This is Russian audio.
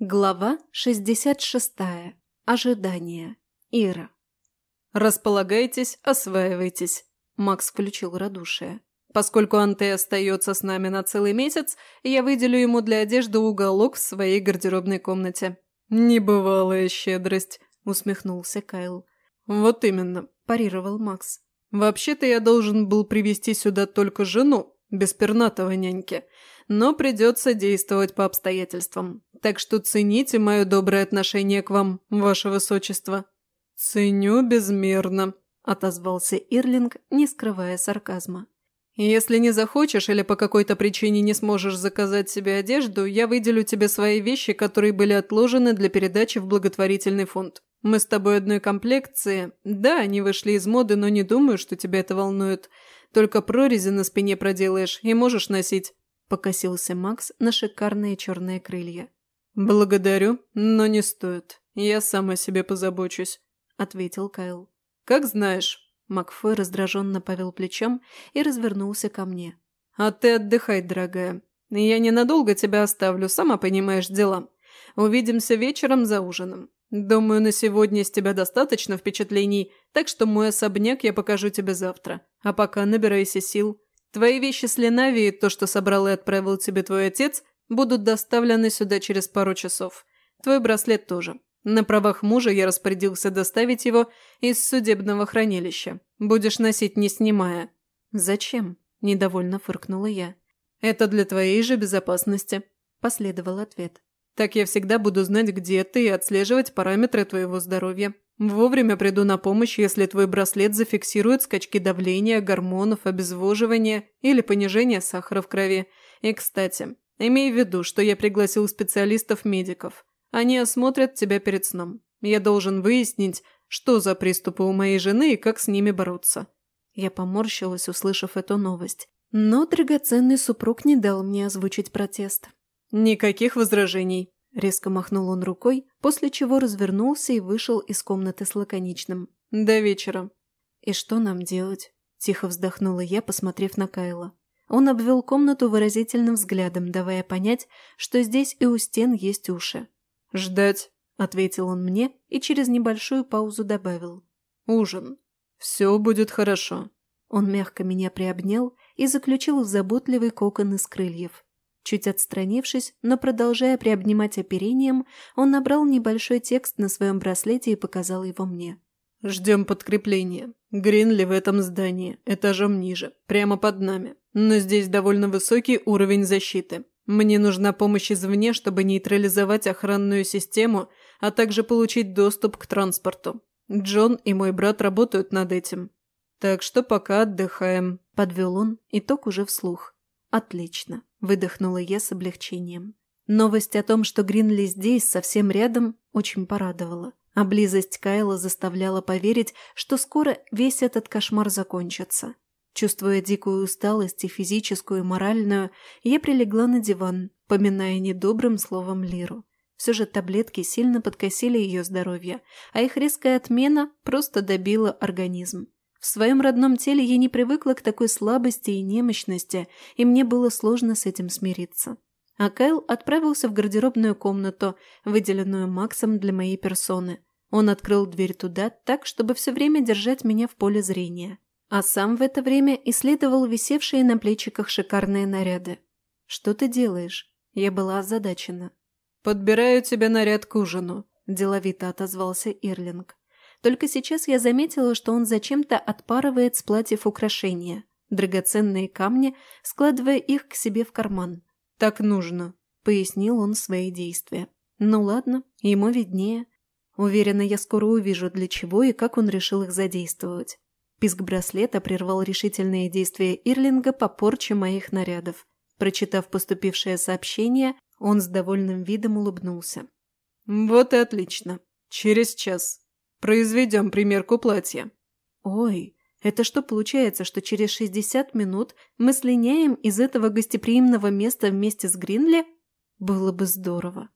Глава 66. Ожидание. Ира. «Располагайтесь, осваивайтесь», – Макс включил радушие. «Поскольку Анте остается с нами на целый месяц, я выделю ему для одежды уголок в своей гардеробной комнате». «Небывалая щедрость», – усмехнулся Кайл. «Вот именно», – парировал Макс. «Вообще-то я должен был привести сюда только жену, без пернатого няньки, но придется действовать по обстоятельствам. Так что цените мое доброе отношение к вам, ваше высочество». «Ценю безмерно», – отозвался Ирлинг, не скрывая сарказма. «Если не захочешь или по какой-то причине не сможешь заказать себе одежду, я выделю тебе свои вещи, которые были отложены для передачи в благотворительный фонд. Мы с тобой одной комплекции. Да, они вышли из моды, но не думаю, что тебя это волнует. Только прорези на спине проделаешь и можешь носить», – покосился Макс на шикарные черные крылья. «Благодарю, но не стоит. Я сам о себе позабочусь», – ответил Кайл. «Как знаешь». Макфой раздраженно повел плечом и развернулся ко мне. «А ты отдыхай, дорогая. Я ненадолго тебя оставлю, сама понимаешь дела. Увидимся вечером за ужином. Думаю, на сегодня с тебя достаточно впечатлений, так что мой особняк я покажу тебе завтра. А пока набирайся сил. Твои вещи с Ленавии, то, что собрал и отправил тебе твой отец, будут доставлены сюда через пару часов. Твой браслет тоже. На правах мужа я распорядился доставить его из судебного хранилища. Будешь носить, не снимая». «Зачем?» – недовольно фыркнула я. «Это для твоей же безопасности», – последовал ответ. «Так я всегда буду знать, где ты и отслеживать параметры твоего здоровья. Вовремя приду на помощь, если твой браслет зафиксирует скачки давления, гормонов, обезвоживания или понижение сахара в крови. И, кстати, имей в виду, что я пригласил специалистов-медиков. Они осмотрят тебя перед сном. Я должен выяснить, что за приступы у моей жены и как с ними бороться». Я поморщилась, услышав эту новость. Но драгоценный супруг не дал мне озвучить протест. «Никаких возражений», – резко махнул он рукой, после чего развернулся и вышел из комнаты с лаконичным. «До вечера». «И что нам делать?» – тихо вздохнула я, посмотрев на Кайла. Он обвел комнату выразительным взглядом, давая понять, что здесь и у стен есть уши. «Ждать», — ответил он мне и через небольшую паузу добавил. «Ужин. Все будет хорошо». Он мягко меня приобнял и заключил в заботливый кокон из крыльев. Чуть отстранившись, но продолжая приобнимать оперением, он набрал небольшой текст на своем браслете и показал его мне. «Ждем подкрепления. Гринли в этом здании, этажом ниже, прямо под нами. Но здесь довольно высокий уровень защиты. Мне нужна помощь извне, чтобы нейтрализовать охранную систему, а также получить доступ к транспорту. Джон и мой брат работают над этим. Так что пока отдыхаем», – подвел он, итог уже вслух. «Отлично», – выдохнула я с облегчением. Новость о том, что Гринли здесь, совсем рядом, очень порадовала. А близость Кайла заставляла поверить, что скоро весь этот кошмар закончится. Чувствуя дикую усталость и физическую, и моральную, я прилегла на диван, поминая недобрым словом Лиру. Все же таблетки сильно подкосили ее здоровье, а их резкая отмена просто добила организм. В своем родном теле я не привыкла к такой слабости и немощности, и мне было сложно с этим смириться. А Кайл отправился в гардеробную комнату, выделенную Максом для моей персоны. Он открыл дверь туда так, чтобы все время держать меня в поле зрения а сам в это время исследовал висевшие на плечиках шикарные наряды. «Что ты делаешь?» Я была озадачена. «Подбираю тебе наряд к ужину», – деловито отозвался Ирлинг. Только сейчас я заметила, что он зачем-то отпарывает с платьев украшения, драгоценные камни, складывая их к себе в карман. «Так нужно», – пояснил он свои действия. «Ну ладно, ему виднее. Уверена, я скоро увижу, для чего и как он решил их задействовать. Писк браслета прервал решительные действия Ирлинга по порче моих нарядов. Прочитав поступившее сообщение, он с довольным видом улыбнулся. «Вот и отлично. Через час. Произведем примерку платья». «Ой, это что получается, что через 60 минут мы слиняем из этого гостеприимного места вместе с Гринли? Было бы здорово».